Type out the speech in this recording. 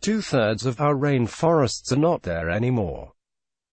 Two-thirds of our rainforests are not there anymore.